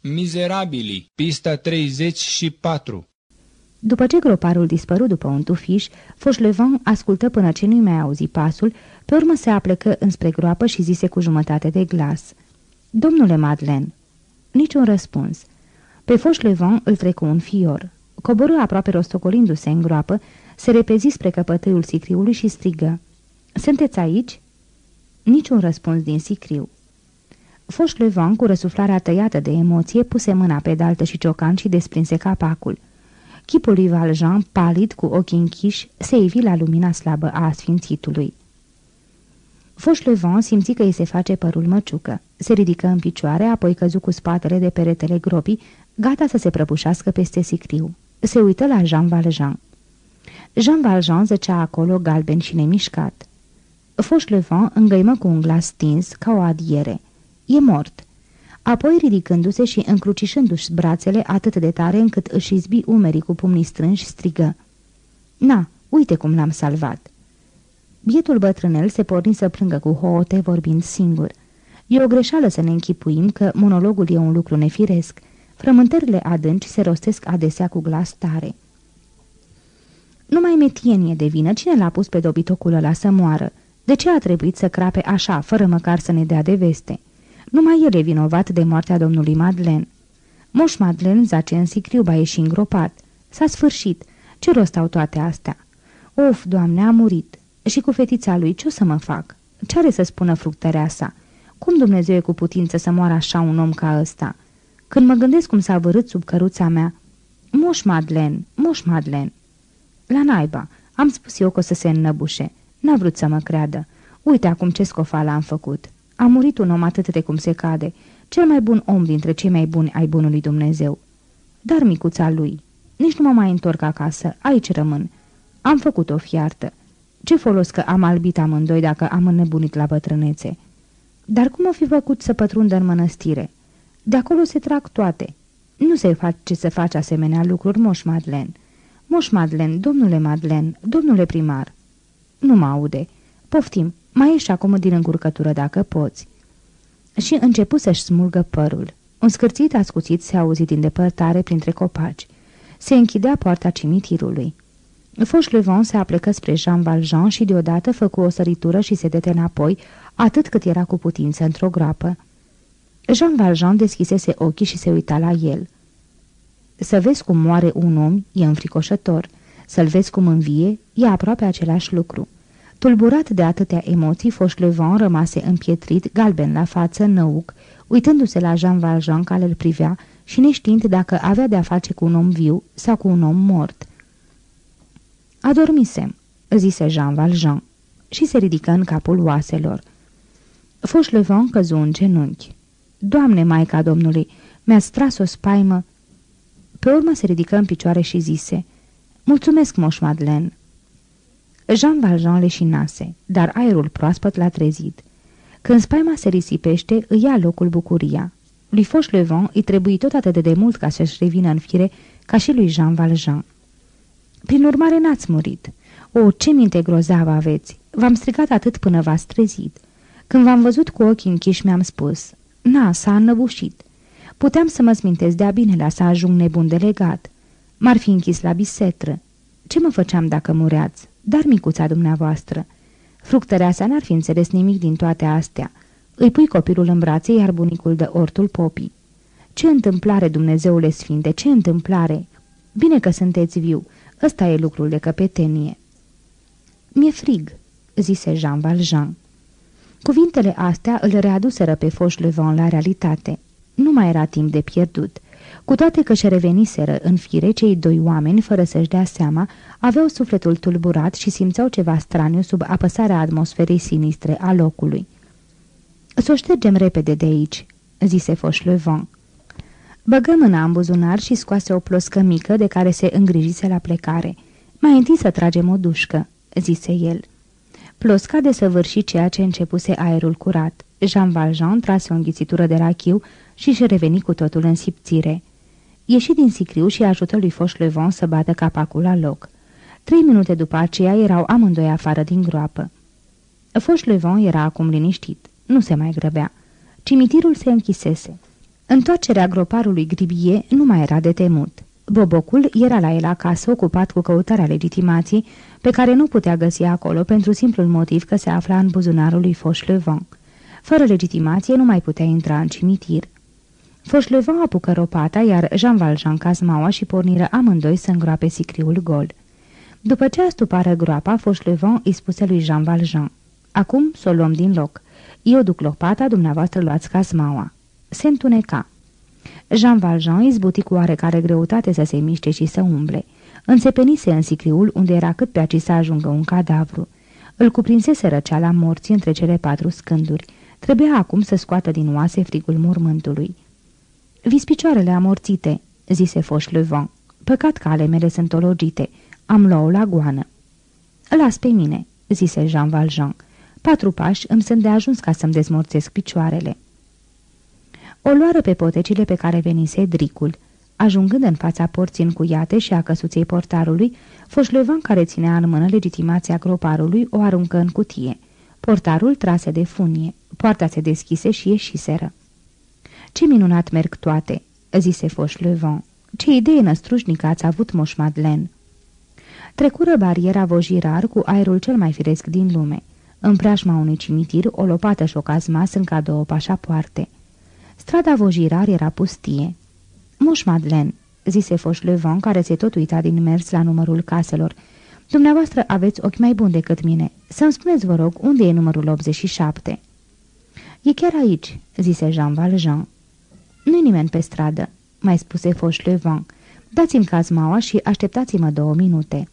Mizerabili, pista 34 După ce groparul dispărut după un tufiș, Fauchelevent ascultă până ce nu-i mai auzi pasul, pe urmă se aplecă înspre groapă și zise cu jumătate de glas. Domnule Madeleine, niciun răspuns. Pe Fauchelevent îl trecu un fior. Coborâ aproape rostocolindu-se în groapă, se repezi spre căpătâiul sicriului și strigă. Sunteți aici?" Niciun răspuns din sicriu. Fauchelevent, cu răsuflarea tăiată de emoție, puse mâna pe daltă și ciocan și desprinse capacul. Chipul lui Valjean, palid, cu ochii închiși, se ivi la lumina slabă a asfințitului. Fauchelevent simți că îi se face părul măciucă. Se ridică în picioare, apoi căzu cu spatele de peretele gropii, gata să se prăbușească peste sicriu. Se uită la Jean Valjean. Jean Valjean zăcea acolo galben și nemișcat. Fauchelevent îngăimă cu un glas stins, ca o adiere. E mort." Apoi, ridicându-se și încrucișându-și brațele atât de tare încât își izbi umerii cu pumnii strânși, strigă. Na, uite cum l-am salvat!" Bietul bătrânel se porni să plângă cu hoote, vorbind singur. E o greșeală să ne închipuim că monologul e un lucru nefiresc. Frământările adânci se rostesc adesea cu glas tare. Numai metienie de vină, cine l-a pus pe dobitocul ăla să moară? De ce a trebuit să crape așa, fără măcar să ne dea de veste? Numai el e vinovat de moartea domnului Madlen. Moș Madlen zace în sicriu și îngropat. S-a sfârșit. Ce rost au toate astea? Of, doamne, a murit. Și cu fetița lui ce o să mă fac? Ce are să spună fructărea sa? Cum Dumnezeu e cu putință să moară așa un om ca ăsta? Când mă gândesc cum s-a vărât sub căruța mea, Moș Madlen, Moș Madlen. La naiba, am spus eu că o să se înnăbușe. N-a vrut să mă creadă. Uite acum ce scofală am făcut. A murit un om atât de cum se cade, cel mai bun om dintre cei mai buni ai bunului Dumnezeu. Dar micuța lui, nici nu mă mai întorc acasă, aici rămân. Am făcut o fiartă. Ce folos că am albit amândoi dacă am înnebunit la bătrânețe? Dar cum o fi făcut să pătrundă în mănăstire? De acolo se trag toate. Nu se face să faci asemenea lucruri, moș Madlen. Moș Madlen, domnule Madlen, domnule primar. Nu mă aude. Poftim, mai ieși acum din încurcătură dacă poți." Și începu să-și smulgă părul. Un scârțit ascuțit se auzi din depărtare printre copaci. Se închidea poarta cimitirului. Fauchelevent se aplecă spre Jean Valjean și deodată făcu o săritură și se dete înapoi, atât cât era cu putință într-o groapă. Jean Valjean deschisese ochii și se uita la el. Să vezi cum moare un om e înfricoșător. Să-l vezi cum învie e aproape același lucru. Tulburat de atâtea emoții, Fauchelevent rămase împietrit, galben la față, năuc, uitându-se la Jean Valjean care îl privea și neștiind dacă avea de-a face cu un om viu sau cu un om mort. Adormisem, zise Jean Valjean și se ridică în capul oaselor. Fauchelevent căzu în genunchi. Doamne, Maica Domnului, mi-ați tras o spaimă. Pe urmă se ridică în picioare și zise, Mulțumesc, moș Madeleine. Jean Valjean leșinase, dar aerul proaspăt l-a trezit. Când spaima se risipește, îi ia locul bucuria. Lui Fauchelevent îi trebuie tot atât de mult ca să-și revină în fire ca și lui Jean Valjean. Prin urmare n-ați murit. O, ce minte grozavă aveți! V-am strigat atât până v-ați trezit. Când v-am văzut cu ochii închiși mi-am spus, na, s-a înnăbușit. Puteam să mă smintesc de-a binelea să ajung nebun de legat. M-ar fi închis la bisetră. Ce mă făceam dacă mureați? Dar micuța dumneavoastră, fructărea sa n-ar fi înțeles nimic din toate astea. Îi pui copilul în brațe, iar bunicul de ortul popii. Ce întâmplare, Dumnezeule Sfinte, ce întâmplare! Bine că sunteți viu, ăsta e lucrul de căpetenie. Mi-e frig, zise Jean Valjean. Cuvintele astea îl readuseră pe Fauchelevent la realitate. Nu mai era timp de pierdut. Cu toate că și reveniseră în fire, cei doi oameni, fără să-și dea seama, aveau sufletul tulburat și simțeau ceva straniu sub apăsarea atmosferei sinistre a locului. Să o ștergem repede de aici," zise Fauchelevent. Băgă mâna în buzunar și scoase o ploscă mică de care se îngrijise la plecare. Mai întâi să tragem o dușcă," zise el. Plosca desăvârși ceea ce începuse aerul curat. Jean Valjean trase o înghițitură de rachiu și și reveni cu totul în sipțire. Ieși din sicriu și ajută lui Fauchelevent să bată capacul la loc. Trei minute după aceea erau amândoi afară din groapă. Fauchelevent era acum liniștit. Nu se mai grăbea. Cimitirul se închisese. Întoarcerea groparului Gribie nu mai era de temut. Bobocul era la el acasă, ocupat cu căutarea legitimației, pe care nu putea găsi acolo pentru simplul motiv că se afla în buzunarul lui Fauchelevent. Fără legitimație nu mai putea intra în cimitir. Fauchelevent apucă ropata, iar Jean Valjean cazmaua și porniră amândoi să îngroape sicriul gol. După ce astupară groapa, Fauchelevent îi spuse lui Jean Valjean, Acum să o luăm din loc. Eu duc lopata, dumneavoastră luați cazmaua." Se întuneca. Jean Valjean izbuti cu oarecare greutate să se miște și să umble. Înțepenise în sicriul unde era cât pe aci să ajungă un cadavru. Îl cuprinsese răceala morții între cele patru scânduri. Trebuia acum să scoată din oase frigul mormântului. Vis picioarele amorțite," zise Fauchelevent. Păcat că ale mele sunt ologite. Am luat-o la goană." Las pe mine," zise Jean Valjean. Patru pași îmi sunt de ajuns ca să-mi dezmorțesc picioarele." O luară pe potecile pe care venise dricul. Ajungând în fața porții încuiate și a căsuței portarului, Foșlevan care ținea în mână legitimația groparului o aruncă în cutie. Portarul trase de funie. Poarta se deschise și ieșiseră. Ce minunat merg toate!" zise Foșlevan. Ce idee năstrușnică ați avut, Moș Madeleine!" Trecură bariera vojirar cu aerul cel mai firesc din lume. În preajma unui cimitir, o lopată și o cazmas în cadou pașapoarte. Strada Vojirar era pustie. Moș Madeleine, zise Fauchelevent, care se tot uita din mers la numărul caselor. Dumneavoastră aveți ochi mai buni decât mine. Să-mi spuneți, vă rog, unde e numărul 87? E chiar aici, zise Jean Valjean. Nu-i nimeni pe stradă, mai spuse Fauchelevent. Dați-mi cazmaua și așteptați-mă două minute.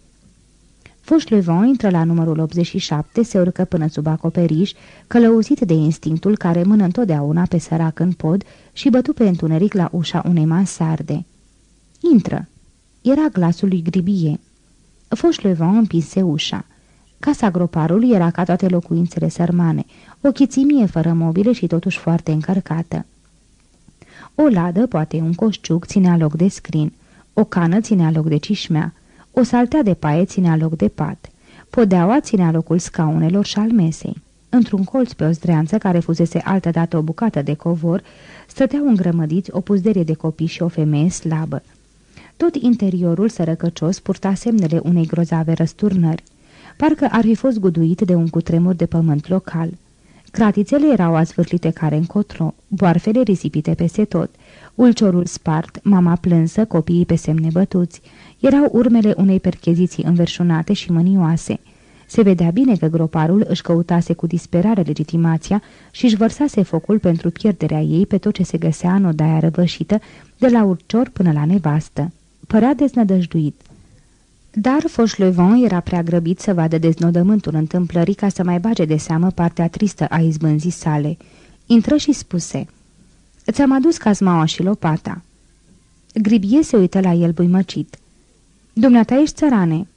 Fauchelevent intră la numărul 87, se urcă până sub acoperiș, călăuzit de instinctul care mână întotdeauna pe sărac în pod și bătu pe întuneric la ușa unei mansarde. Intră! Era glasul lui Gribie. Fauchelevent împinse ușa. Casa groparului era ca toate locuințele sărmane, o chițimie fără mobile și totuși foarte încărcată. O ladă, poate un coșciuc, ținea loc de scrin, o cană ținea loc de cișmea, o saltea de paie ținea loc de pat. Podeaua ținea locul scaunelor și al mesei. Într-un colț pe o zdreanță care fusese altădată o bucată de covor, stăteau îngrămădiți o puzderie de copii și o femeie slabă. Tot interiorul sărăcăcios purta semnele unei grozave răsturnări. Parcă ar fi fost guduit de un cutremur de pământ local. Cratițele erau azvârlite care încotro, boarfele risipite peste tot, ulciorul spart, mama plânsă, copiii pe semne bătuți, erau urmele unei percheziții înverșunate și mânioase. Se vedea bine că groparul își căutase cu disperare legitimația și își vărsase focul pentru pierderea ei pe tot ce se găsea în odaia răvășită, de la urcior până la nevastă. Părea deznădăjduit. Dar Fauchelevent era prea grăbit să vadă deznodământul întâmplării ca să mai bage de seamă partea tristă a izbânzii sale. Intră și spuse, Ți-am adus cazmaua și lopata." Gribie se uită la el buimăcit. Dumneata ești țărane.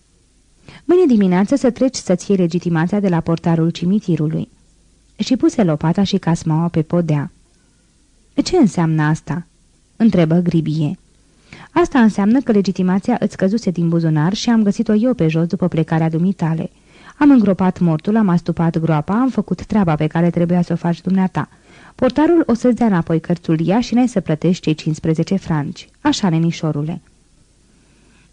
Mâine dimineață să treci să-ți iei legitimația de la portarul cimitirului. Și puse lopata și casmaua pe podea. Ce înseamnă asta?" întrebă Gribie. Asta înseamnă că legitimația îți căzuse din buzunar și am găsit-o eu pe jos după plecarea dumitale. Am îngropat mortul, am astupat groapa, am făcut treaba pe care trebuia să o faci dumneata. Portarul o să-ți dea înapoi cărțulia și n-ai să plătești cei 15 franci. Așa, nenișorule."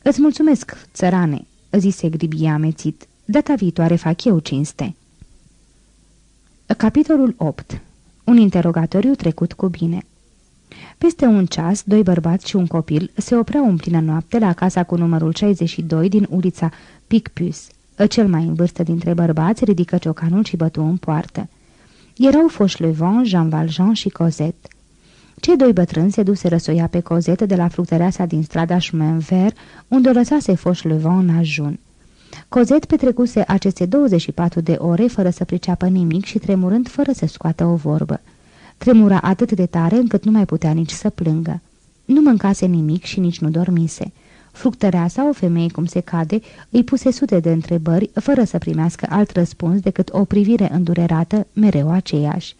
Îți mulțumesc, țărane," zise Gribia amețit. Data viitoare fac eu cinste." Capitolul 8 Un interogatoriu trecut cu bine Peste un ceas, doi bărbați și un copil se opreau în plină noapte la casa cu numărul 62 din ulița Picpus. Cel mai în vârstă dintre bărbați ridică ciocanul și bătu în poartă. Erau Fauchelevent, Jean Valjean și Cosette. Cei doi bătrâni se duse răsoia pe Cosette de la fructăreasa din strada Chemin Vert, unde o lăsase Fauchelevent în ajun. Cosette petrecuse aceste 24 de ore fără să priceapă nimic și tremurând fără să scoată o vorbă. Tremura atât de tare încât nu mai putea nici să plângă. Nu mâncase nimic și nici nu dormise. Fructăreasa, o femeie cum se cade, îi puse sute de întrebări, fără să primească alt răspuns decât o privire îndurerată, mereu aceeași.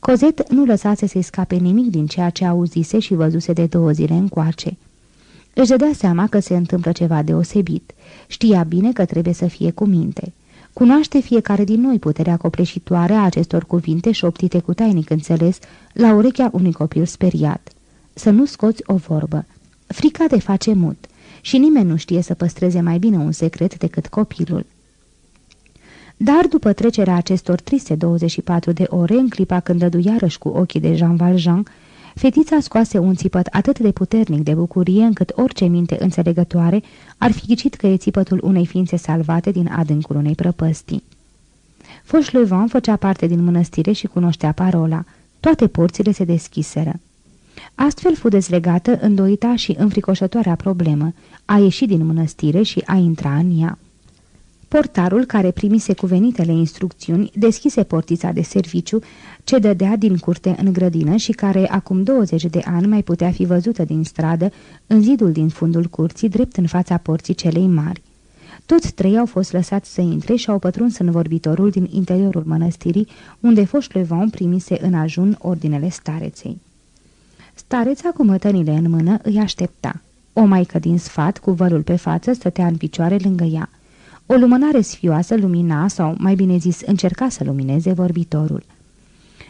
Cozet nu lăsase să-i scape nimic din ceea ce auzise și văzuse de două zile încoace. Își dădea seama că se întâmplă ceva deosebit. Știa bine că trebuie să fie cu minte. Cunoaște fiecare din noi puterea copleșitoare a acestor cuvinte șoptite cu tainic înțeles la urechea unui copil speriat. să nu scoți o vorbă. Frica te face mut și nimeni nu știe să păstreze mai bine un secret decât copilul. Dar după trecerea acestor triste 24 de ore, în clipa când dădu iarăși cu ochii de Jean Valjean, fetița scoase un țipăt atât de puternic de bucurie încât orice minte înțelegătoare ar fi ghicit că e țipătul unei ființe salvate din adâncul unei prăpăstii. Fauchelevent făcea parte din mănăstire și cunoștea parola. Toate porțile se deschiseră. Astfel fu dezlegată îndoita și înfricoșătoarea problemă, a ieși din mănăstire și a intra în ea. Portarul, care primise cuvenitele instrucțiuni, deschise portița de serviciu ce dădea din curte în grădină și care acum 20 de ani mai putea fi văzută din stradă în zidul din fundul curții, drept în fața porții celei mari. Toți trei au fost lăsați să intre și au pătruns în vorbitorul din interiorul mănăstirii, unde Fauchelevent primise în ajun ordinele stareței. Stareța cu mătănile în mână îi aștepta. O maică din sfat, cu vălul pe față, stătea în picioare lângă ea. O lumânare sfioasă lumina, sau mai bine zis, încerca să lumineze vorbitorul.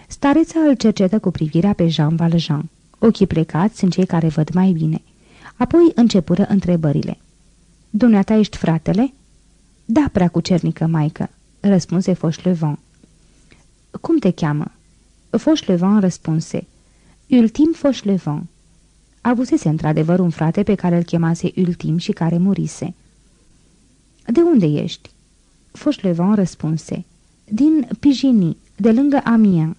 Stareța îl cercetă cu privirea pe Jean Valjean. Ochii plecați sunt cei care văd mai bine. Apoi începură întrebările. Dumneata ești fratele?" Da, prea cu cernică, maică," răspunse Fauchelevent. Cum te cheamă?" Fauchelevent răspunse. Ultim Fauchelevent. Avusese într-adevăr un frate pe care îl chemase Ultim și care murise. De unde ești?" Fauchelevent răspunse. Din Pijini, de lângă Amiens."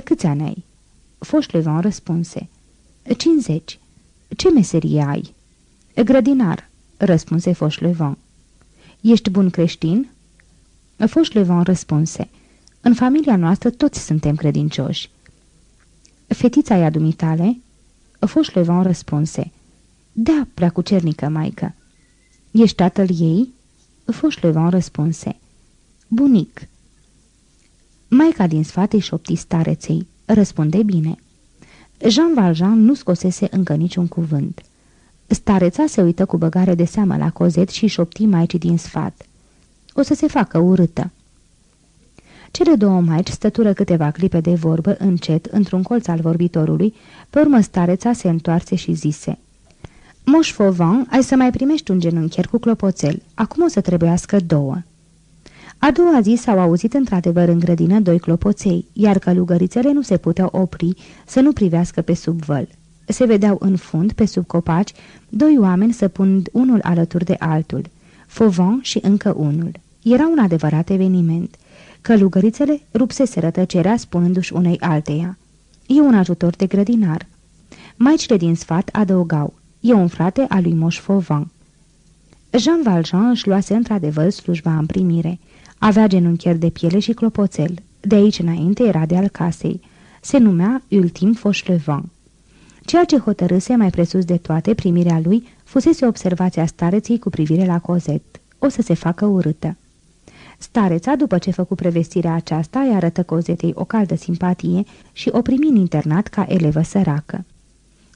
Câți ani ai?" Fauchelevent răspunse. Cincizeci. Ce meserie ai?" Grădinar," răspunse Fauchelevent. Ești bun creștin?" Fauchelevent răspunse. În familia noastră toți suntem credincioși." Fetița ea dumitale?" Fauchelevent răspunse. Da, prea cucernică, maică." Ești tatăl ei?" Fauchelevent răspunse. Bunic." Maica din sfat își șopti stareței. Răspunde bine. Jean Valjean nu scosese încă niciun cuvânt. Stareța se uită cu băgare de seamă la cozet și șopti maicii din sfat. O să se facă urâtă. Cele două maici stătură câteva clipe de vorbă încet într-un colț al vorbitorului, pe urmă stareța se întoarse și zise Moș Fovan, ai să mai primești un genunchier cu clopoțel, acum o să trebuiască două." A doua zi s-au auzit într-adevăr în grădină doi clopoței, iar călugărițele nu se puteau opri să nu privească pe sub văl. Se vedeau în fund, pe sub copaci, doi oameni săpund unul alături de altul, Fovan și încă unul. Era un adevărat eveniment. Călugărițele rupsese tăcerea spunându-și unei alteia. E un ajutor de grădinar. Maicile din sfat adăugau. E un frate al lui Moș Fovan. Jean Valjean își luase într-adevăr slujba în primire. Avea genunchieri de piele și clopoțel. De aici înainte era de al casei. Se numea Ultim Fauchelevent. Ceea ce hotărâse mai presus de toate primirea lui fusese observația stareții cu privire la Cozet. O să se facă urâtă. Stareța, după ce făcu prevestirea aceasta, îi arătă Cozetei o caldă simpatie și o primi în internat ca elevă săracă.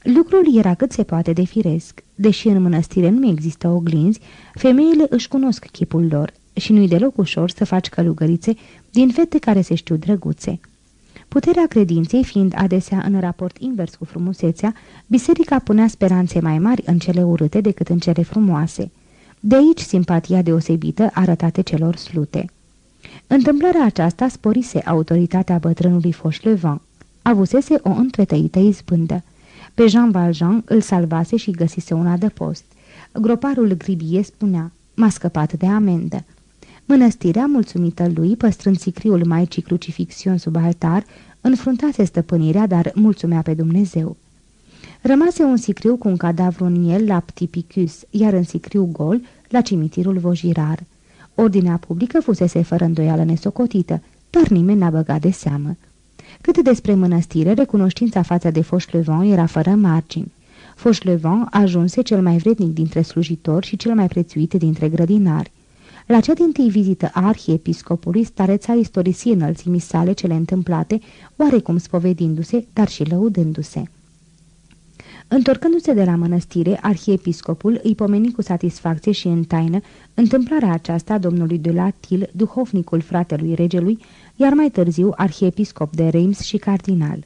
Lucrul era cât se poate de firesc. Deși în mănăstire nu există oglinzi, femeile își cunosc chipul lor și nu-i deloc ușor să faci călugărițe din fete care se știu drăguțe. Puterea credinței fiind adesea în raport invers cu frumusețea, biserica punea speranțe mai mari în cele urâte decât în cele frumoase. De aici simpatia deosebită arătate celor slute. Întâmplarea aceasta sporise autoritatea bătrânului Fauchelevent. Avusese o întretăită izbândă. Pe Jean Valjean îl salvase și găsise un adăpost. Groparul Gribie spunea, m-a scăpat de amendă. Mănăstirea, mulțumită lui, păstrând sicriul Maicii Crucifixion sub altar, înfruntase stăpânirea, dar mulțumea pe Dumnezeu. Rămase un sicriu cu un cadavru în el la Ptipicus, iar în sicriu gol, la cimitirul Vojirar. Ordinea publică fusese fără îndoială nesocotită, dar nimeni n-a băgat de seamă. Cât despre mănăstire, recunoștința față de Fauchelevent era fără margini. Fauchelevent ajunse cel mai vrednic dintre slujitori și cel mai prețuit dintre grădinari. La cea din tâi vizită a arhiepiscopului, stareța istorisi înălțimii sale cele întâmplate, oarecum spovedindu-se, dar și lăudându-se. Întorcându-se de la mănăstire, arhiepiscopul îi pomeni cu satisfacție și în taină întâmplarea aceasta domnului de la Til, duhovnicul fratelui regelui, iar mai târziu arhiepiscop de Reims și cardinal.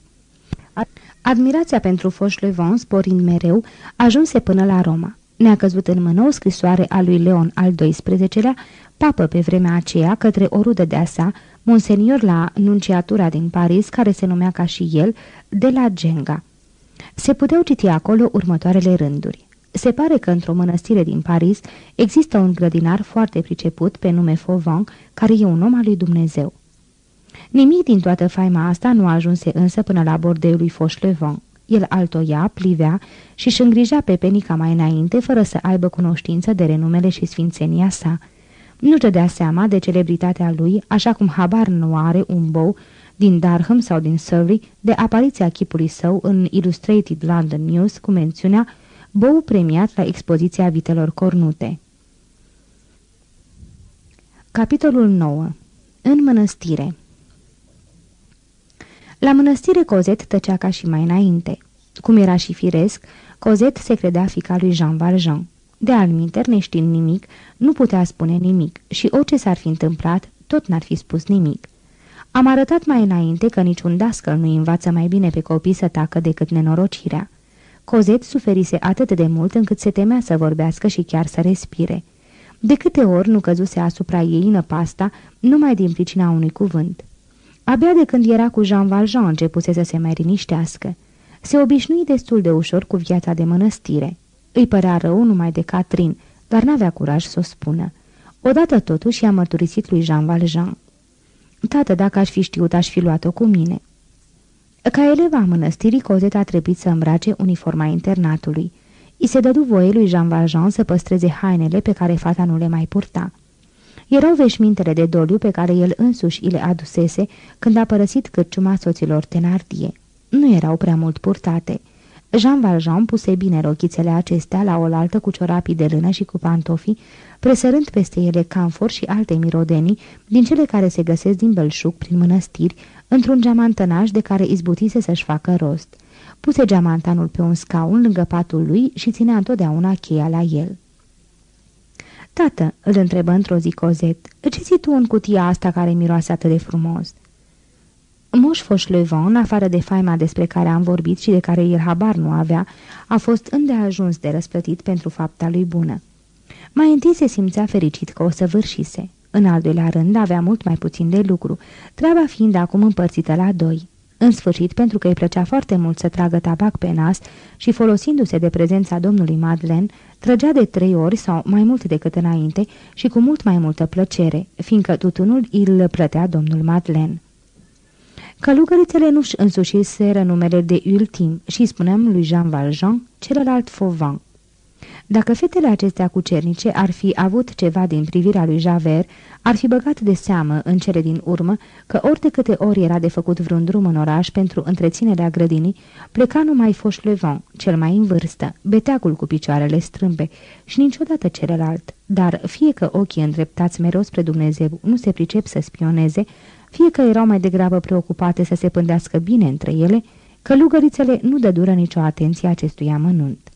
Admirația pentru Fauchelevent, sporind mereu, ajunse până la Roma. Ne-a căzut în mână o scrisoare a lui Leon al XII-lea, papă pe vremea aceea, către o rudă de-a sa, monsenior la nunciatura din Paris, care se numea ca și el, de la Genga. Se puteau citi acolo următoarele rânduri. Se pare că într-o mănăstire din Paris există un grădinar foarte priceput pe nume Fauvent, care e un om al lui Dumnezeu. Nimic din toată faima asta nu ajunse însă până la bordeul lui Fauchelevent. El altoia, plivea și își îngrija pe penica mai înainte, fără să aibă cunoștință de renumele și sfințenia sa. Nu dădea seama de celebritatea lui, așa cum habar nu are un bou din Darham sau din Surrey de apariția chipului său în Illustrated London News cu mențiunea bou premiat la expoziția vitelor cornute. Capitolul 9. În mănăstire La mănăstire Cozet tăcea ca și mai înainte. Cum era și firesc, Cozet se credea fica lui Jean Valjean. De alminter, neștiind nimic, nu putea spune nimic și orice s-ar fi întâmplat, tot n-ar fi spus nimic. Am arătat mai înainte că niciun dascăl nu învață mai bine pe copii să tacă decât nenorocirea. Cozet suferise atât de mult încât se temea să vorbească și chiar să respire. De câte ori nu căzuse asupra ei năpasta, numai din pricina unui cuvânt. Abia de când era cu Jean Valjean începuse să se mai liniștească. Se obișnui destul de ușor cu viața de mănăstire. Îi părea rău numai de Catrin, dar n-avea curaj să o spună. Odată totuși i-a mărturisit lui Jean Valjean. Tată, dacă aș fi știut, aș fi luat-o cu mine." Ca eleva a mănăstirii, Cozet a trebuit să îmbrace uniforma internatului. I se dădu voie lui Jean Valjean să păstreze hainele pe care fata nu le mai purta. Erau veșmintele de doliu pe care el însuși le adusese când a părăsit cârciuma soților Tenardie. Nu erau prea mult purtate. Jean Valjean puse bine rochițele acestea la oaltă cu ciorapii de lână și cu pantofii, presărând peste ele camfor și alte mirodenii din cele care se găsesc din belșug prin mănăstiri, într-un geamantănaș de care izbutise să-și facă rost. Puse geamantanul pe un scaun lângă patul lui și ținea întotdeauna cheia la el. Tată, îl întrebă într-o zi Cozet, ce ții tu în cutia asta care miroase atât de frumos?" Moș Fauchelevent, în afară de faima despre care am vorbit și de care el habar nu avea, a fost îndeajuns de răsplătit pentru fapta lui bună. Mai întâi se simțea fericit că o să vârșise. În al doilea rând avea mult mai puțin de lucru, treaba fiind acum împărțită la doi. În sfârșit, pentru că îi plăcea foarte mult să tragă tabac pe nas și folosindu-se de prezența domnului Madeleine, trăgea de trei ori sau mai mult decât înainte și cu mult mai multă plăcere, fiindcă tutunul îl plătea domnul Madeleine. Călugărițele nu-și însușiseră numele de ultim și spuneam lui Jean Valjean, celălalt Fauvent. Dacă fetele acestea cucernice ar fi avut ceva din privirea lui Javert, ar fi băgat de seamă în cele din urmă că ori de câte ori era de făcut vreun drum în oraș pentru întreținerea grădinii, pleca numai Fauchelevent, cel mai în vârstă, beteacul cu picioarele strâmbe și niciodată celălalt. Dar fie că ochii îndreptați mereu spre Dumnezeu nu se pricep să spioneze, fie că erau mai degrabă preocupate să se pândească bine între ele, călugărițele nu dădură nicio atenție acestui amănunt.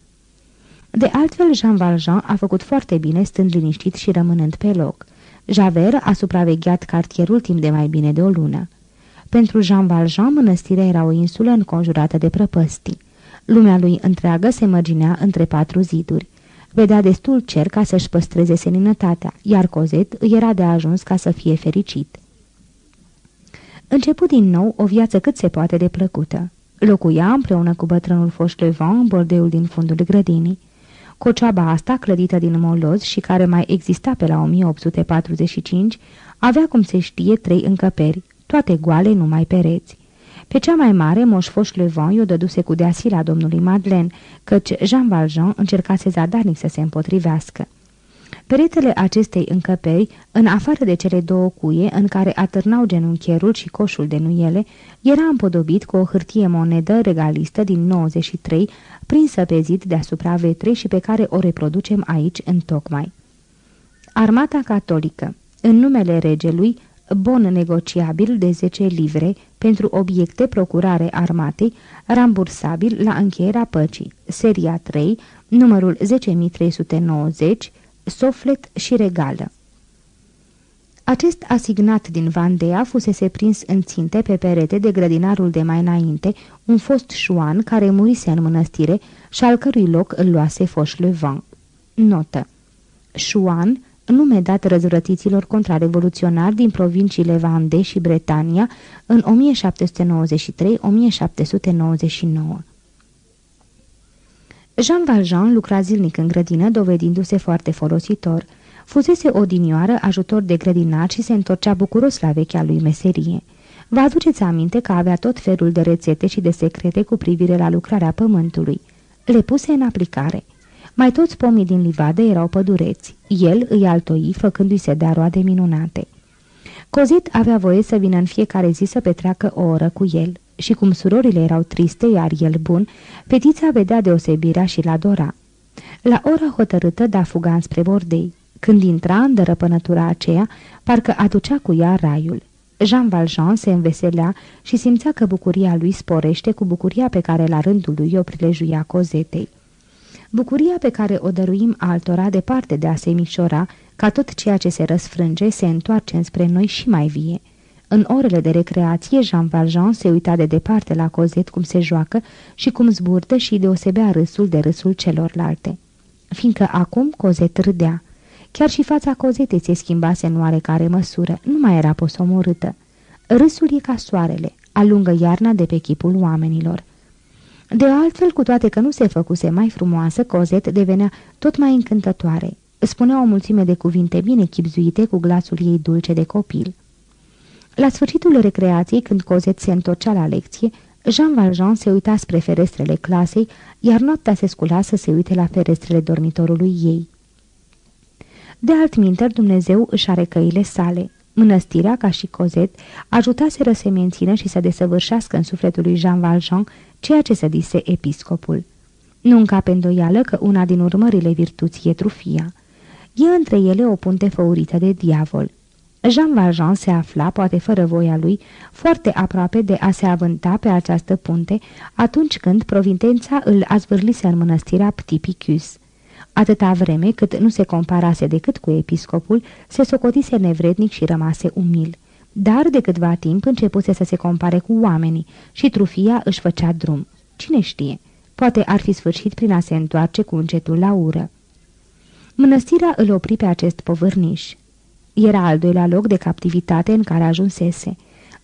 De altfel, Jean Valjean a făcut foarte bine stând liniștit și rămânând pe loc. Javert a supravegheat cartierul timp de mai bine de o lună. Pentru Jean Valjean, mănăstirea era o insulă înconjurată de prăpăstii. Lumea lui întreagă se mărginea între patru ziduri. Vedea destul cer ca să-și păstreze seninătatea, iar Cozet îi era de ajuns ca să fie fericit. Început din nou o viață cât se poate de plăcută. Locuia împreună cu bătrânul Fauchelevent în bordeul din fundul grădinii. Cocioaba asta, clădită din moloz și care mai exista pe la 1845, avea, cum se știe, trei încăperi, toate goale, numai pereți. Pe cea mai mare, Moș Fauchelevent i-o dăduse cu deasila domnului Madeleine, căci Jean Valjean încercase zadarnic să se împotrivească. Peretele acestei încăperi, în afară de cele două cuie în care atârnau genunchierul și coșul de nuiele, era împodobit cu o hârtie monedă regalistă din 93, prinsă pe zid deasupra vetrei și pe care o reproducem aici în tocmai. Armata catolică, în numele regelui, bon negociabil de 10 livre pentru obiecte procurare armatei, rambursabil la încheierea păcii, seria 3, numărul 10390, soflet și regală. Acest asignat din Vandea fusese prins în ținte pe perete de grădinarul de mai înainte, un fost șuan care murise în mănăstire și al cărui loc îl luase Fauchelevent. Notă Șuan, nume dat răzvrătiților contrarevoluționari din provinciile Vande și Bretania în 1793-1799. Jean Valjean lucra zilnic în grădină, dovedindu-se foarte folositor. Fusese odinioară ajutor de grădinar și se întorcea bucuros la vechea lui meserie. Vă aduceți aminte că avea tot felul de rețete și de secrete cu privire la lucrarea pământului. Le puse în aplicare. Mai toți pomii din livadă erau pădureți. El îi altoi, făcându-i să dea roade minunate. Cozit avea voie să vină în fiecare zi să petreacă o oră cu el. Și cum surorile erau triste, iar el bun, fetița vedea deosebirea și la dora. La ora hotărâtă da fuga spre bordei. Când intra în dărăpănătura aceea, parcă aducea cu ea raiul. Jean Valjean se înveselea și simțea că bucuria lui sporește cu bucuria pe care la rândul lui o prilejuia cozetei. Bucuria pe care o dăruim altora departe de a se micșora, ca tot ceea ce se răsfrânge se întoarce înspre noi și mai vie. În orele de recreație, Jean Valjean se uita de departe la Cozet cum se joacă și cum zburtă și deosebea râsul de râsul celorlalte. Fiindcă acum Cozet râdea. Chiar și fața Cozetei se schimbase în oarecare măsură, nu mai era posomorâtă. Râsul e ca soarele, alungă iarna de pe chipul oamenilor. De altfel, cu toate că nu se făcuse mai frumoasă, Cozet devenea tot mai încântătoare. Spunea o mulțime de cuvinte bine chipzuite cu glasul ei dulce de copil. La sfârșitul recreației, când Cozet se întorcea la lecție, Jean Valjean se uita spre ferestrele clasei, iar noaptea se scula să se uite la ferestrele dormitorului ei. De altminteri, Dumnezeu își are căile sale. Mănăstirea, ca și Cozet, ajutase să se mențină și să desăvârșească în sufletul lui Jean Valjean ceea ce se dise episcopul. Nu încape îndoială că una din urmările virtuții e trufia. E între ele o punte făurită de diavol. Jean Valjean se afla, poate fără voia lui, foarte aproape de a se avânta pe această punte atunci când provintența îl azvârlise în mănăstirea Ptipicus. Atâta vreme cât nu se comparase decât cu episcopul, se socotise nevrednic și rămase umil. Dar de câtva timp începuse să se compare cu oamenii și trufia își făcea drum. Cine știe, poate ar fi sfârșit prin a se întoarce cu încetul la ură. Mănăstirea îl opri pe acest povârniș. Era al doilea loc de captivitate în care ajunsese.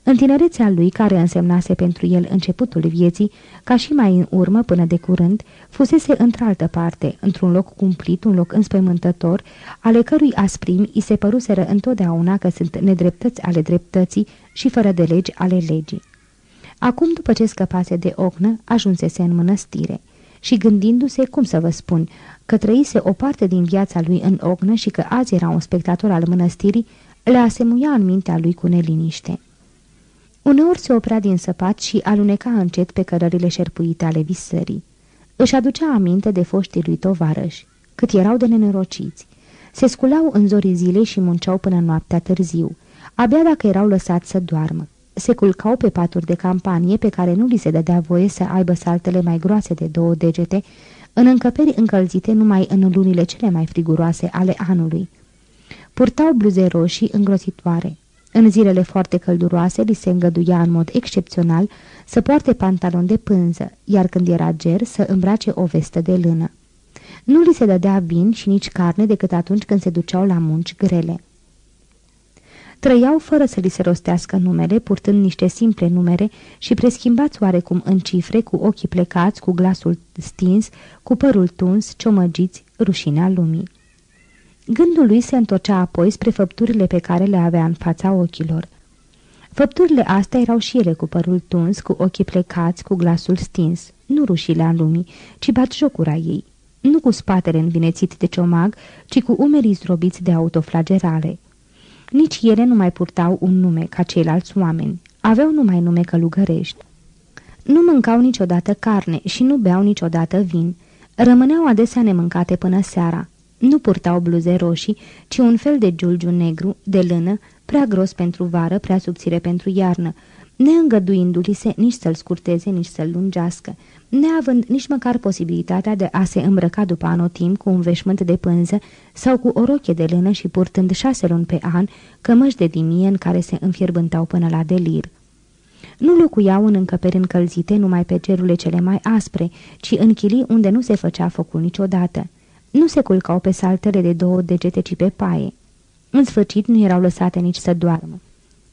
În tinerețea lui, care însemnase pentru el începutul vieții, ca și mai în urmă până de curând, fusese într-altă parte, într-un loc cumplit, un loc înspăimântător, ale cărui asprimi îi se păruseră întotdeauna că sunt nedreptăți ale dreptății și fără de legi ale legii. Acum, după ce scăpase de ocnă, ajunsese în mănăstire și gândindu-se, cum să vă spun, că trăise o parte din viața lui în ognă și că azi era un spectator al mănăstirii, le asemuia în mintea lui cu neliniște. Uneori se oprea din săpat și aluneca încet pe cărările șerpuite ale visării. Își aducea aminte de foștii lui tovarăși, cât erau de nenorociți. Se sculau în zorii zilei și munceau până noaptea târziu, abia dacă erau lăsați să doarmă. Se culcau pe paturi de campanie pe care nu li se dădea voie să aibă saltele mai groase de două degete, în încăperi încălzite numai în lunile cele mai friguroase ale anului. Purtau bluze roșii îngrozitoare. În zilele foarte călduroase li se îngăduia în mod excepțional să poarte pantaloni de pânză, iar când era ger să îmbrace o vestă de lână. Nu li se dădea vin și nici carne decât atunci când se duceau la munci grele. Trăiau fără să li se rostească numele, purtând niște simple numere și preschimbați oarecum în cifre, cu ochii plecați, cu glasul stins, cu părul tuns, ciomăgiți, rușinea lumii. Gândul lui se întorcea apoi spre făpturile pe care le avea în fața ochilor. Făpturile astea erau și ele cu părul tuns, cu ochii plecați, cu glasul stins, nu rușilea lumii, ci bat jocura ei, nu cu spatele învinețit de ciomag, ci cu umerii zdrobiți de autoflagerale. Nici ele nu mai purtau un nume ca ceilalți oameni, aveau numai nume călugărești. Nu mâncau niciodată carne și nu beau niciodată vin, rămâneau adesea nemâncate până seara, nu purtau bluze roșii, ci un fel de giulgiu negru, de lână, prea gros pentru vară, prea subțire pentru iarnă, neîngăduindu-li se nici să-l scurteze, nici să-l lungească, neavând nici măcar posibilitatea de a se îmbrăca după anotim cu un veșmânt de pânză sau cu o roche de lână și purtând șase luni pe an cămăși de dimie în care se înfierbântau până la delir. Nu locuiau în încăperi încălzite numai pe cerurile cele mai aspre, ci în chilii unde nu se făcea focul niciodată. Nu se culcau pe saltele de două degete, ci pe paie. În sfârșit nu erau lăsate nici să doarmă.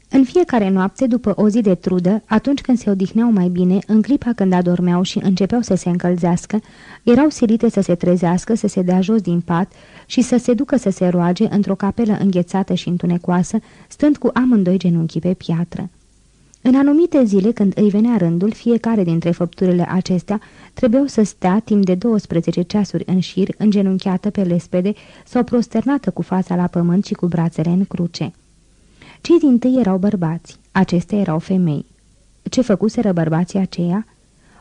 În fiecare noapte, după o zi de trudă, atunci când se odihneau mai bine, în clipa când adormeau și începeau să se încălzească, erau silite să se trezească, să se dea jos din pat și să se ducă să se roage într-o capelă înghețată și întunecoasă, stând cu amândoi genunchii pe piatră. În anumite zile, când îi venea rândul, fiecare dintre făpturile acestea trebuiau să stea timp de 12 ceasuri în șir, îngenunchiată pe lespede sau prosternată cu fața la pământ și cu brațele în cruce. Cei din tâi erau bărbați, acestea erau femei. Ce făcuseră bărbații aceia?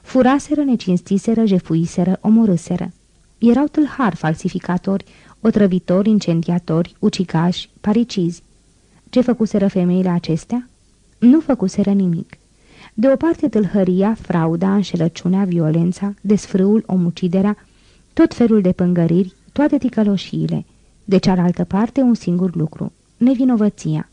Furaseră, necinstiseră, jefuiseră, omorâseră. Erau tâlhari falsificatori, otrăvitori, incendiatori, ucicași, paricizi. Ce făcuseră femeile acestea? Nu făcuseră nimic. De o parte tâlhăria, frauda, înșelăciunea, violența, desfrâul, omuciderea, tot felul de pângăriri, toate ticăloșiile. De cealaltă parte, un singur lucru, nevinovăția.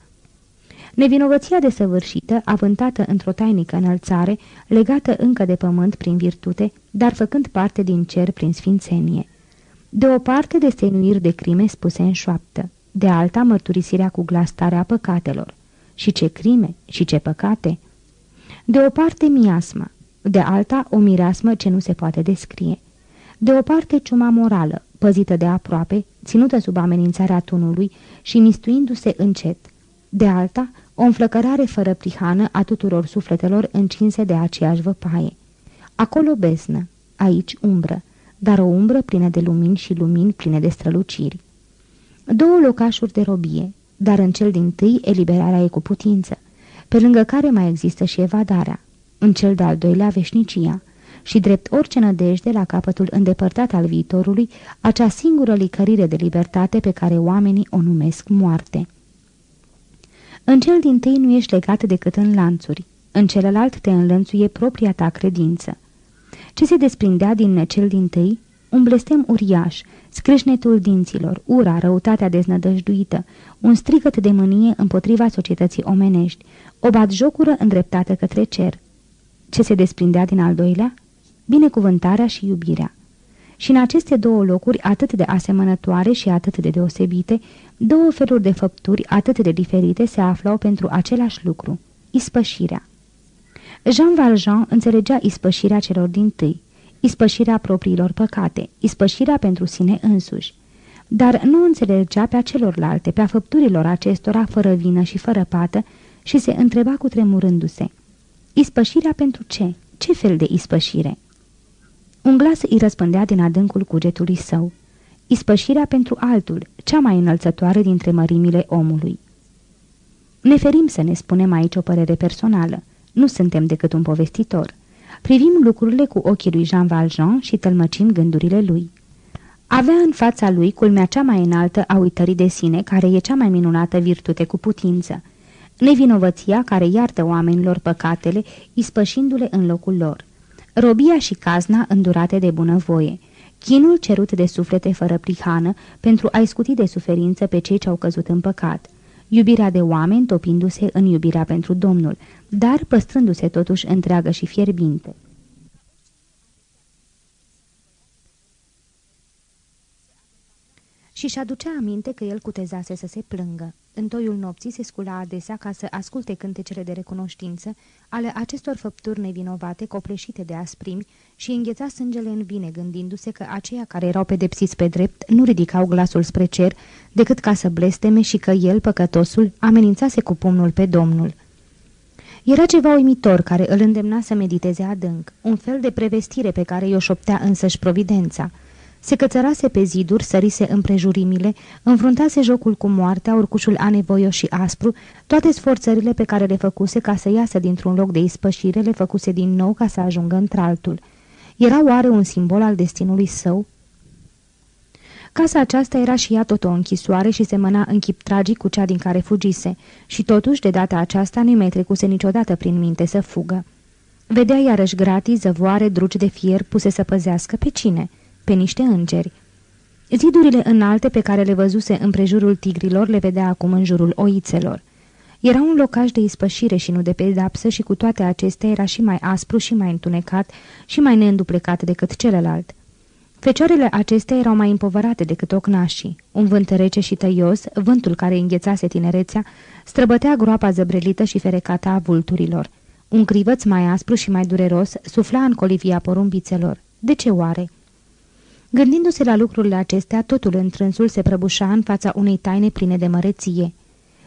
Nevinovăția desăvârșită, avântată într-o tainică înălțare, legată încă de pământ prin virtute, dar făcând parte din cer prin sfințenie. De o parte, destenuiri de crime spuse în șoaptă, de alta mărturisirea cu glas tare a păcatelor. Și ce crime, și ce păcate! De o parte miasma, de alta o mireasmă ce nu se poate descrie. De o parte ciuma morală, păzită de aproape, ținută sub amenințarea tunului și mistuindu-se încet. De alta, o înflăcărare fără prihană a tuturor sufletelor încinse de aceeași văpaie. Acolo beznă, aici umbră, dar o umbră plină de lumini și lumini pline de străluciri. Două locașuri de robie, dar în cel din tâi eliberarea e cu putință, pe lângă care mai există și evadarea, în cel de-al doilea veșnicia, și drept orice nădejde la capătul îndepărtat al viitorului, acea singură licărire de libertate pe care oamenii o numesc moarte. În cel din tâi nu ești legat decât în lanțuri, în celălalt te înlănțuie propria ta credință. Ce se desprindea din cel din tâi? Un blestem uriaș, scrâșnetul dinților, ura, răutatea deznădăjduită, un strigăt de mânie împotriva societății omenești, o batjocură îndreptată către cer. Ce se desprindea din al doilea? Binecuvântarea și iubirea. Și în aceste două locuri atât de asemănătoare și atât de deosebite, două feluri de făpturi atât de diferite se aflau pentru același lucru, ispășirea. Jean Valjean înțelegea ispășirea celor din tâi, ispășirea propriilor păcate, ispășirea pentru sine însuși. Dar nu înțelegea pe celorlalte, pe a făpturilor acestora fără vină și fără pată și se întreba cu tremurându-se. Ispășirea pentru ce? Ce fel de ispășire? Un glas îi răspândea din adâncul cugetului său. Ispășirea pentru altul, cea mai înălțătoare dintre mărimile omului. Ne ferim să ne spunem aici o părere personală. Nu suntem decât un povestitor. Privim lucrurile cu ochii lui Jean Valjean și tălmăcim gândurile lui. Avea în fața lui culmea cea mai înaltă a uitării de sine, care e cea mai minunată virtute cu putință. Nevinovăția care iartă oamenilor păcatele, ispășindu-le în locul lor. Robia și cazna îndurate de bunăvoie. Chinul cerut de suflete fără prihană pentru a-i scuti de suferință pe cei ce au căzut în păcat. Iubirea de oameni topindu-se în iubirea pentru Domnul, dar păstrându-se totuși întreagă și fierbinte. și-și aducea aminte că el cutezase să se plângă. În toiul nopții se scula adesea ca să asculte cântecele de recunoștință ale acestor făpturi nevinovate copleșite de asprimi și îngheța sângele în vine, gândindu-se că aceia care erau pedepsiți pe drept nu ridicau glasul spre cer decât ca să blesteme și că el, păcătosul, amenințase cu pumnul pe Domnul. Era ceva uimitor care îl îndemna să mediteze adânc, un fel de prevestire pe care i-o șoptea însăși providența – se cățărase pe ziduri, sărise împrejurimile, înfruntase jocul cu moartea, urcușul anevoios și aspru, toate sforțările pe care le făcuse ca să iasă dintr-un loc de ispășire le făcuse din nou ca să ajungă într-altul. Era oare un simbol al destinului său? Casa aceasta era și ea tot o închisoare și semăna în chip tragic cu cea din care fugise, și totuși de data aceasta nu-i mai trecuse niciodată prin minte să fugă. Vedea iarăși gratii, zăvoare, drugi de fier puse să păzească pe cine? Pe niște îngeri. Zidurile înalte pe care le văzuse în prejurul tigrilor le vedea acum în jurul oițelor. Era un locaj de ispășire și nu de pedapsă și cu toate acestea era și mai aspru și mai întunecat și mai neînduplecat decât celălalt. Fecioarele acestea erau mai împovărate decât ocnașii. Un vânt rece și tăios, vântul care înghețase tinerețea, străbătea groapa zăbrelită și ferecata a vulturilor. Un crivăț mai aspru și mai dureros sufla în colivia porumbițelor. De ce oare? Gândindu-se la lucrurile acestea, totul întrânsul se prăbușa în fața unei taine pline de măreție.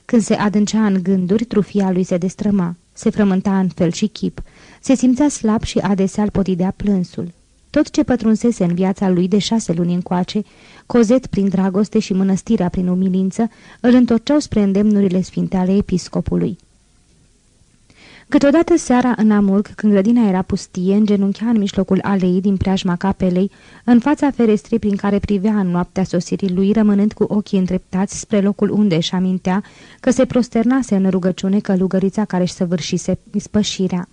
Când se adâncea în gânduri, trufia lui se destrăma, se frământa în fel și chip, se simțea slab și adesea îl potidea plânsul. Tot ce pătrunsese în viața lui de șase luni încoace, cozet prin dragoste și mănăstirea prin umilință, îl întorceau spre îndemnurile sfinte ale episcopului. Câteodată seara în Amurg, când grădina era pustie, îngenunchea în mijlocul aleii din preajma capelei, în fața ferestrii prin care privea în noaptea sosirii lui, rămânând cu ochii îndreptați spre locul unde își amintea că se prosternase în rugăciune călugărița care își săvârșise spășirea.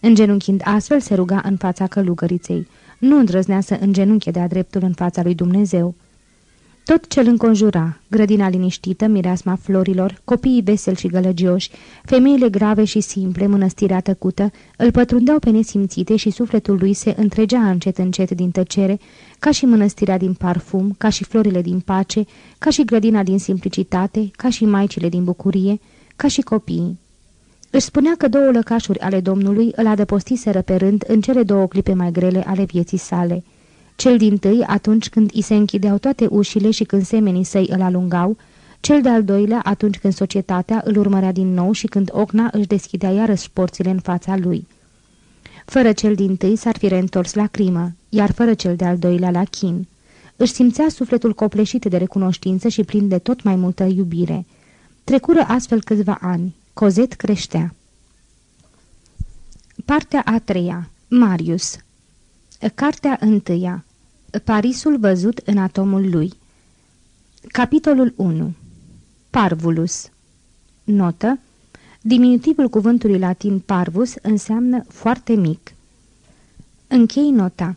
Îngenunchind astfel, se ruga în fața călugăriței. Nu îndrăznea să îngenunche de-a dreptul în fața lui Dumnezeu. Tot ce îl înconjura, grădina liniștită, mireasma florilor, copiii veseli și gălăgioși, femeile grave și simple, mănăstirea tăcută, îl pătrundeau pe nesimțite și sufletul lui se întregea încet încet din tăcere, ca și mănăstirea din parfum, ca și florile din pace, ca și grădina din simplicitate, ca și maicile din bucurie, ca și copiii. Își spunea că două lăcașuri ale Domnului îl adăpostiseră pe rând în cele două clipe mai grele ale vieții sale – cel din tâi, atunci când i se închideau toate ușile și când semenii săi îl alungau, cel de-al doilea, atunci când societatea îl urmărea din nou și când ocna își deschidea iarăși porțile în fața lui. Fără cel din tâi s-ar fi reîntors la crimă, iar fără cel de-al doilea la chin. Își simțea sufletul copleșit de recunoștință și plin de tot mai multă iubire. Trecură astfel câțiva ani. Cozet creștea. Partea a treia. Marius Cartea întâia Parisul văzut în atomul lui Capitolul 1 Parvulus Notă Diminutivul cuvântului latin parvus înseamnă foarte mic. Închei nota.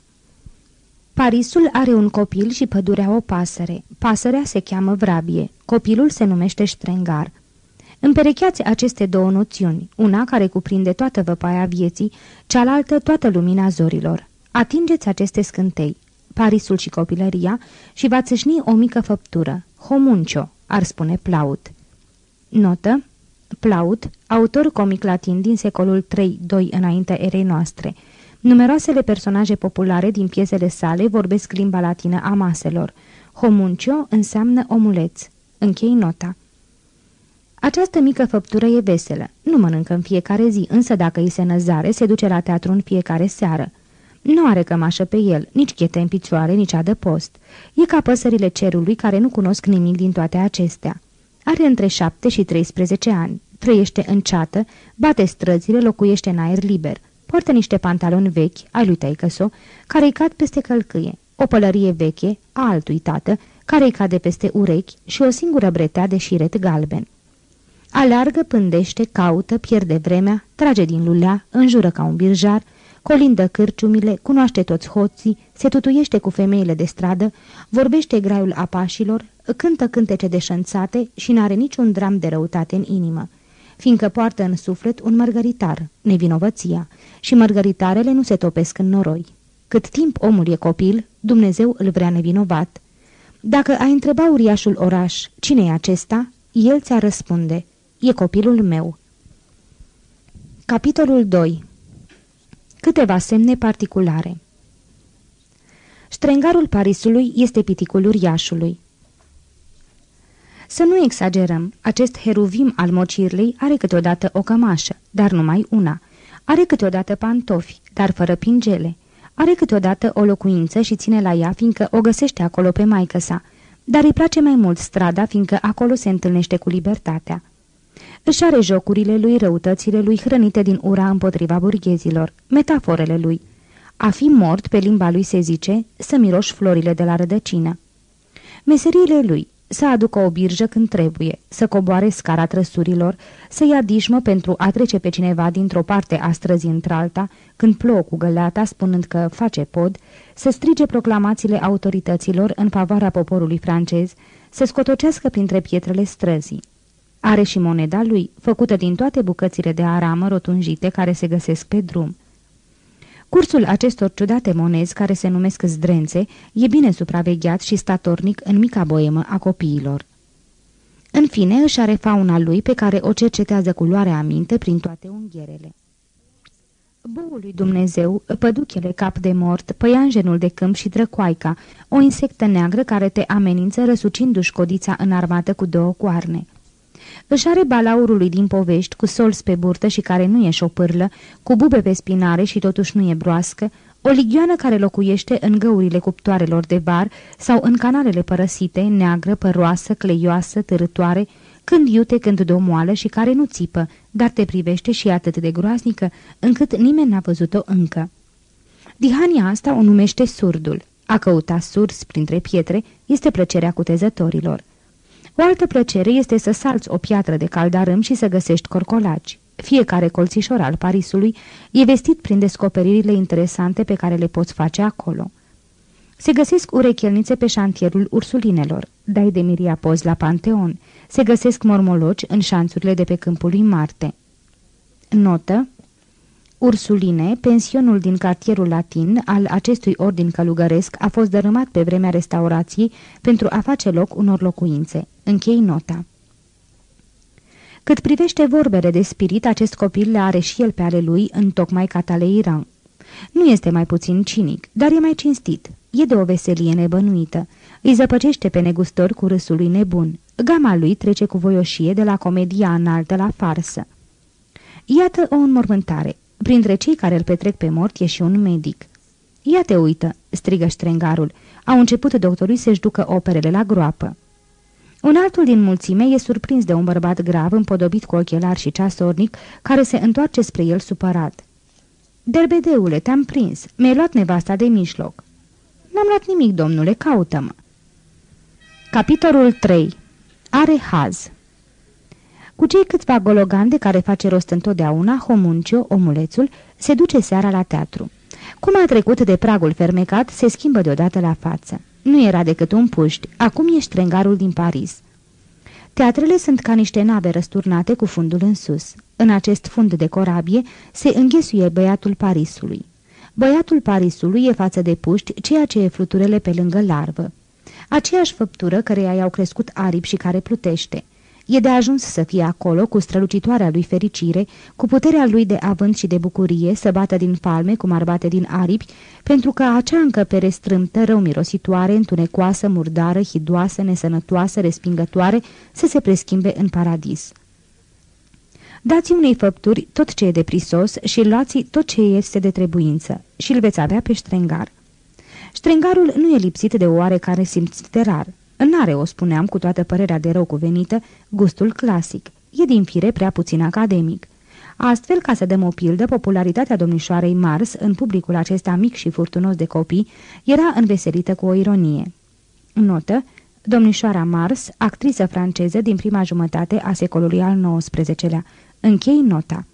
Parisul are un copil și pădurea o pasăre. Pasărea se cheamă vrabie. Copilul se numește ștrengar. Împerecheați aceste două noțiuni, una care cuprinde toată văpaia vieții, cealaltă toată lumina zorilor. Atingeți aceste scântei, Parisul și copilăria, și va țâșni o mică făptură, homuncio, ar spune Plaut. Notă Plaut, autor comic latin din secolul 3-2 înainte erei noastre. Numeroasele personaje populare din piesele sale vorbesc limba latină a maselor. Homuncio înseamnă omuleț. Închei nota. Această mică făptură e veselă. Nu mănâncă în fiecare zi, însă dacă îi se năzare, se duce la teatru în fiecare seară. Nu are cămașă pe el, nici chete în picioare, nici adăpost. E ca păsările cerului care nu cunosc nimic din toate acestea. Are între șapte și 13 ani, trăiește în ceată, bate străzile, locuiește în aer liber. Poartă niște pantaloni vechi, ai lui tăicăso, care-i cad peste călcâie, o pălărie veche, a altui tată, care-i cade peste urechi și o singură bretea de șiret galben. Aleargă, pândește, caută, pierde vremea, trage din lulea, înjură ca un birjar, colindă cârciumile, cunoaște toți hoții, se tutuiește cu femeile de stradă, vorbește graiul apașilor, cântă cântece deșanțate și n-are niciun dram de răutate în inimă, fiindcă poartă în suflet un mărgăritar, nevinovăția, și mărgăritarele nu se topesc în noroi. Cât timp omul e copil, Dumnezeu îl vrea nevinovat. Dacă ai întreba uriașul oraș, cine e acesta, el ți-a răspunde, e copilul meu. Capitolul 2 Câteva semne particulare Strengarul Parisului este piticul uriașului. Să nu exagerăm, acest heruvim al mocirlei are câteodată o cămașă, dar numai una. Are câteodată pantofi, dar fără pingele. Are câteodată o locuință și ține la ea, fiindcă o găsește acolo pe maică sa, dar îi place mai mult strada, fiindcă acolo se întâlnește cu libertatea. Își are jocurile lui, răutățile lui hrănite din ura împotriva burghezilor, metaforele lui. A fi mort, pe limba lui se zice, să miroși florile de la rădăcină. Meseriile lui, să aducă o birjă când trebuie, să coboare scara trăsurilor, să ia dișmă pentru a trece pe cineva dintr-o parte a străzii într-alta, când plouă cu găleata spunând că face pod, să strige proclamațiile autorităților în favoarea poporului francez, să scotocească printre pietrele străzii. Are și moneda lui, făcută din toate bucățile de aramă rotunjite care se găsesc pe drum. Cursul acestor ciudate monezi, care se numesc zdrențe, e bine supravegheat și statornic în mica boemă a copiilor. În fine, își are fauna lui pe care o cercetează cu luare aminte prin toate unghierele. Boul lui Dumnezeu, păduchele cap de mort, păianjenul de câmp și drăcoaica, o insectă neagră care te amenință răsucindu-și codița înarmată cu două coarne. Își are balaurului din povești, cu solți pe burtă și care nu e șopârlă, cu bube pe spinare și totuși nu e broască, o ligioană care locuiește în găurile cuptoarelor de bar sau în canalele părăsite, neagră, păroasă, cleioasă, târătoare, când iute, când domoală și care nu țipă, dar te privește și atât de groaznică, încât nimeni n-a văzut-o încă. Dihania asta o numește surdul. A căuta surs printre pietre este plăcerea cutezătorilor. O altă plăcere este să salți o piatră de caldarâm și să găsești corcolaci. Fiecare colțișor al Parisului e vestit prin descoperirile interesante pe care le poți face acolo. Se găsesc urechelnițe pe șantierul ursulinelor, dai de miria poz la Panteon, se găsesc mormoloci în șanțurile de pe câmpul lui Marte. Notă Ursuline, pensionul din cartierul latin al acestui ordin călugăresc, a fost dărâmat pe vremea restaurației pentru a face loc unor locuințe. Închei nota. Cât privește vorbele de spirit, acest copil le are și el pe ale lui, în tocmai Iran. Nu este mai puțin cinic, dar e mai cinstit. E de o veselie nebănuită. Îi zăpăcește pe negustori cu râsul lui nebun. Gama lui trece cu voioșie de la comedia înaltă la farsă. Iată o înmormântare. Printre cei care îl petrec pe mort e și un medic. Ia te uită!" strigă ștrengarul. Au început doctorii să-și ducă operele la groapă. Un altul din mulțime e surprins de un bărbat grav, împodobit cu ochelari și ceasornic, care se întoarce spre el supărat. Derbedeule, te-am prins. Mi-ai luat nevasta de mijloc." N-am luat nimic, domnule, caută-mă." Capitolul 3. Are haz cu cei câțiva gologani de care face rost întotdeauna, Homuncio, omulețul, se duce seara la teatru. Cum a trecut de pragul fermecat, se schimbă deodată la față. Nu era decât un puști, acum e ștrengarul din Paris. Teatrele sunt ca niște nave răsturnate cu fundul în sus. În acest fund de corabie se înghesuie băiatul Parisului. Băiatul Parisului e față de puști ceea ce e fluturele pe lângă larvă. Aceeași făptură căreia i-au crescut aripi și care plutește – E de ajuns să fie acolo, cu strălucitoarea lui fericire, cu puterea lui de avânt și de bucurie, să bată din palme, cum ar bate din aripi, pentru că acea încăpere strâmtă, rău mirositoare, întunecoasă, murdară, hidoasă, nesănătoasă, respingătoare, să se preschimbe în paradis. Dați unei făpturi tot ce e de prisos și luați tot ce este de trebuință și îl veți avea pe ștrengar. Ștrengarul nu e lipsit de oarecare simț terar. N-are, o spuneam cu toată părerea de rău cuvenită, gustul clasic. E din fire prea puțin academic. Astfel, ca să dăm o pildă, popularitatea domnișoarei Mars în publicul acesta mic și furtunos de copii era înveselită cu o ironie. Notă Domnișoara Mars, actrisă franceză din prima jumătate a secolului al XIX-lea. Închei nota.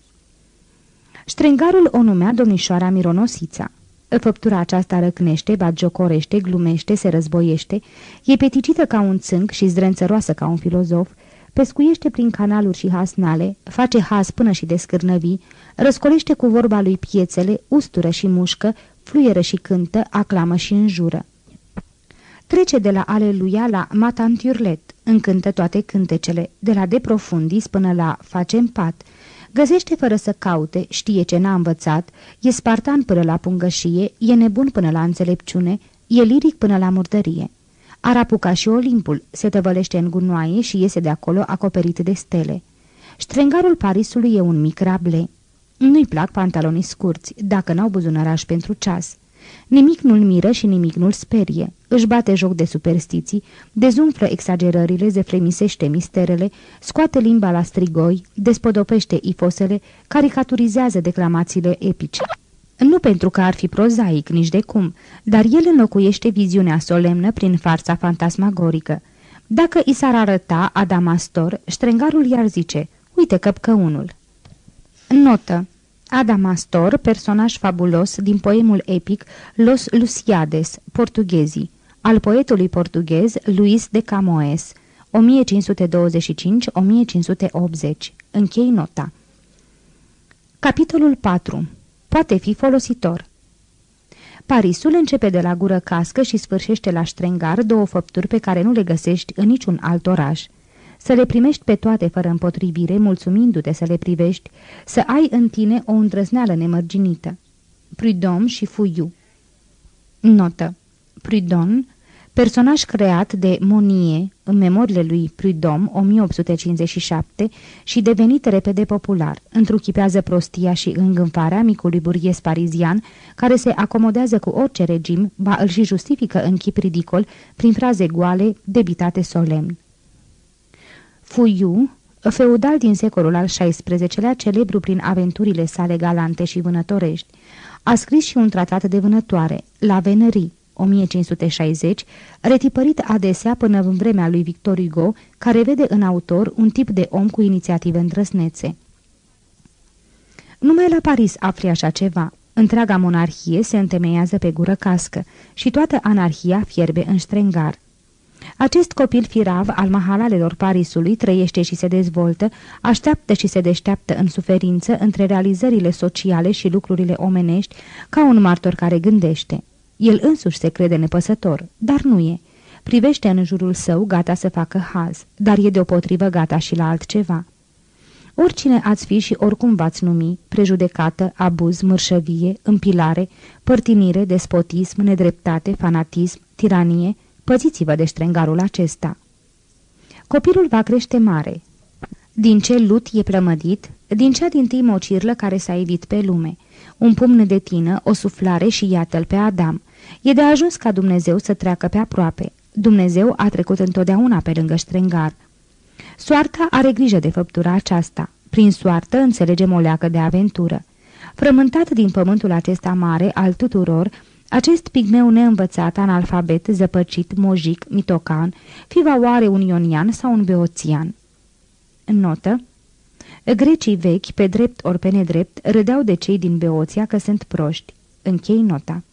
Strengarul o numea domnișoara Mironosița. Făptura aceasta răcnește, batjocorește, glumește, se războiește, e peticită ca un țânc și zdrențăroasă ca un filozof, pescuiește prin canaluri și hasnale, face has până și descârnăvii, răscolește cu vorba lui piețele, ustură și mușcă, fluieră și cântă, aclamă și înjură. Trece de la aleluia la matantiurlet, încântă toate cântecele, de la de profundis până la facem pat, Găsește fără să caute, știe ce n-a învățat, e spartan până la pungășie, e nebun până la înțelepciune, e liric până la murdărie. Ar apuca și Olimpul, se tăvălește în gunoaie și iese de acolo acoperit de stele. Strengarul Parisului e un mic rable. Nu-i plac pantalonii scurți, dacă n-au buzunăraș pentru ceas. Nimic nu-l miră și nimic nu-l sperie. Își bate joc de superstiții, dezumflă exagerările, zefremisește misterele, scoate limba la strigoi, despodopește ifosele, caricaturizează declamațiile epice. Nu pentru că ar fi prozaic, nici de cum, dar el înlocuiește viziunea solemnă prin farța fantasmagorică. Dacă i s-ar arăta Adamastor, ștrengarul i-ar zice, uite căpcăunul. Notă Adamastor, personaj fabulos din poemul epic Los Luciades, portughezii, al poetului portughez Luis de Camoes, 1525-1580. Închei nota. Capitolul 4. Poate fi folositor. Parisul începe de la gură cască și sfârșește la ștrengar două făpturi pe care nu le găsești în niciun alt oraș. Să le primești pe toate fără împotrivire, mulțumindu-te să le privești, să ai în tine o îndrăzneală nemărginită. Prudom și Fuiu Notă Prudon personaj creat de Monie în memoriile lui Prudhomme 1857 și devenit repede popular, întruchipează prostia și îngânfarea micului burghez parizian care se acomodează cu orice regim, ba îl și justifică în chip ridicol prin fraze goale, debitate solemn. Fuiu, feudal din secolul al XVI-lea, celebru prin aventurile sale galante și vânătorești, a scris și un tratat de vânătoare, La Venerii, 1560, retipărit adesea până în vremea lui Victor Hugo, care vede în autor un tip de om cu inițiative îndrăsnețe. Numai la Paris afli așa ceva. Întreaga monarhie se întemeiază pe gură cască și toată anarhia fierbe în strengar. Acest copil firav al mahalalelor Parisului trăiește și se dezvoltă, așteaptă și se deșteaptă în suferință între realizările sociale și lucrurile omenești, ca un martor care gândește. El însuși se crede nepăsător, dar nu e. Privește în jurul său gata să facă haz, dar e deopotrivă gata și la altceva. Oricine ați fi și oricum v-ați numi, prejudecată, abuz, mărșăvie, împilare, părtinire, despotism, nedreptate, fanatism, tiranie, păziți-vă de ștrengarul acesta. Copilul va crește mare. Din ce lut e plămădit, din cea din tâi mocirlă care s-a evit pe lume. Un pumn de tină, o suflare și iată-l pe Adam. E de ajuns ca Dumnezeu să treacă pe aproape. Dumnezeu a trecut întotdeauna pe lângă ștrengar. Soarta are grijă de făptura aceasta. Prin soartă înțelegem o leacă de aventură. Frământat din pământul acesta mare al tuturor, acest pigmeu neînvățat, analfabet, zăpăcit, mojic, mitocan, fi va oare un ionian sau un beoțian? Notă Grecii vechi, pe drept ori pe nedrept, râdeau de cei din Beoția că sunt proști. Închei nota.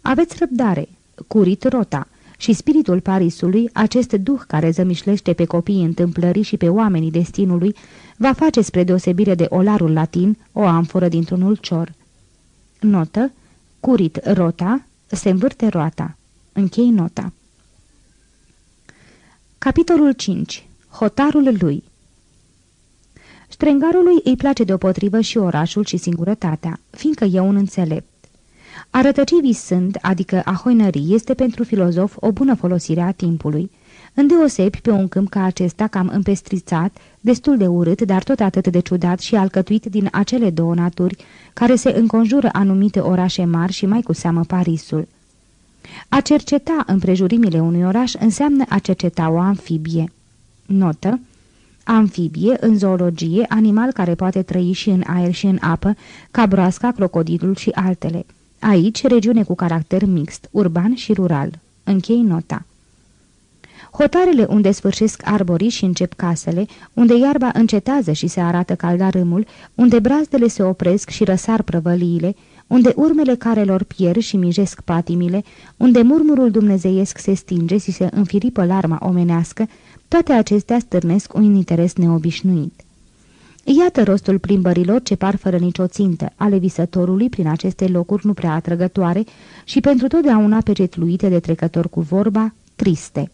Aveți răbdare, curit rota și spiritul Parisului, acest duh care zămișlește pe copiii întâmplării și pe oamenii destinului, va face spre deosebire de olarul latin o amforă dintr-un ulcior. Notă, curit rota, se învârte roata. Închei nota. Capitolul 5. Hotarul lui Strengarului îi place deopotrivă și orașul și singurătatea, fiindcă e un înțelept. A rătăci visând, adică a hoinării, este pentru filozof o bună folosire a timpului, îndeosebi pe un câmp ca acesta cam împestrițat, destul de urât, dar tot atât de ciudat și alcătuit din acele două naturi care se înconjură anumite orașe mari și mai cu seamă Parisul. A cerceta împrejurimile unui oraș înseamnă a cerceta o amfibie. Notă Amfibie, în zoologie, animal care poate trăi și în aer și în apă, ca broasca, crocodilul și altele. Aici, regiune cu caracter mixt, urban și rural. Închei nota. Hotarele unde sfârșesc arborii și încep casele, unde iarba încetează și se arată caldarâmul, unde brazdele se opresc și răsar prăvăliile, unde urmele carelor pierd și mijesc patimile, unde murmurul dumnezeiesc se stinge și se înfiripă larma omenească, toate acestea stârnesc un interes neobișnuit. Iată rostul plimbărilor ce par fără nicio țintă, ale visătorului prin aceste locuri nu prea atrăgătoare și pentru totdeauna pecetluite de trecător cu vorba, triste.